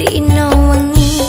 nganti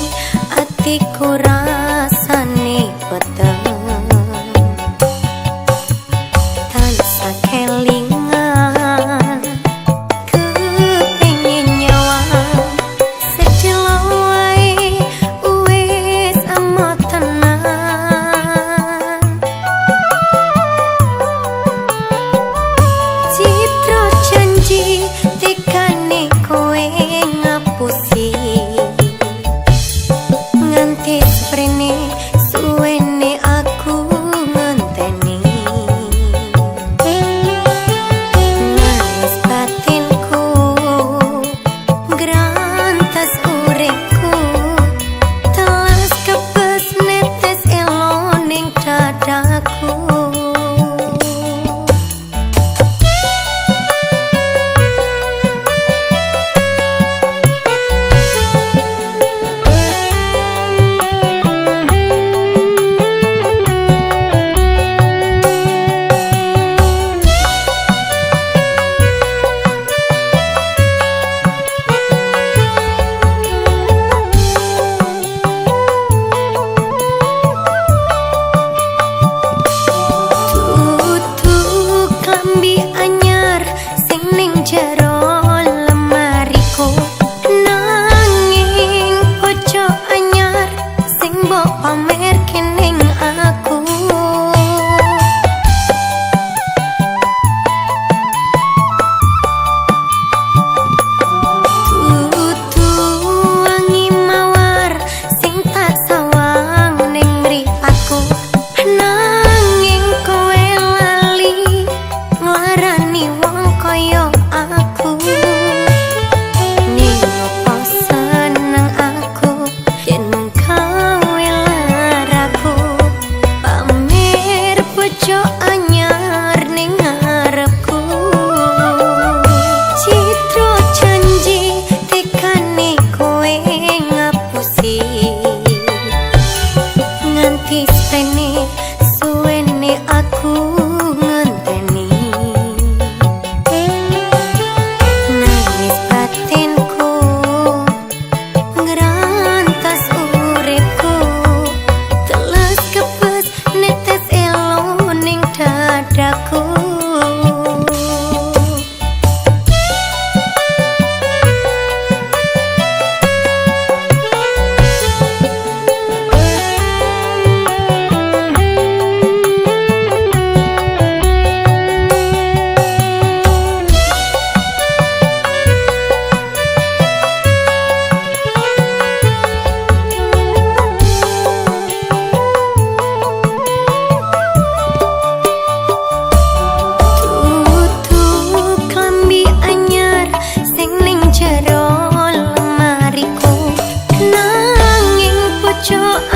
就 cho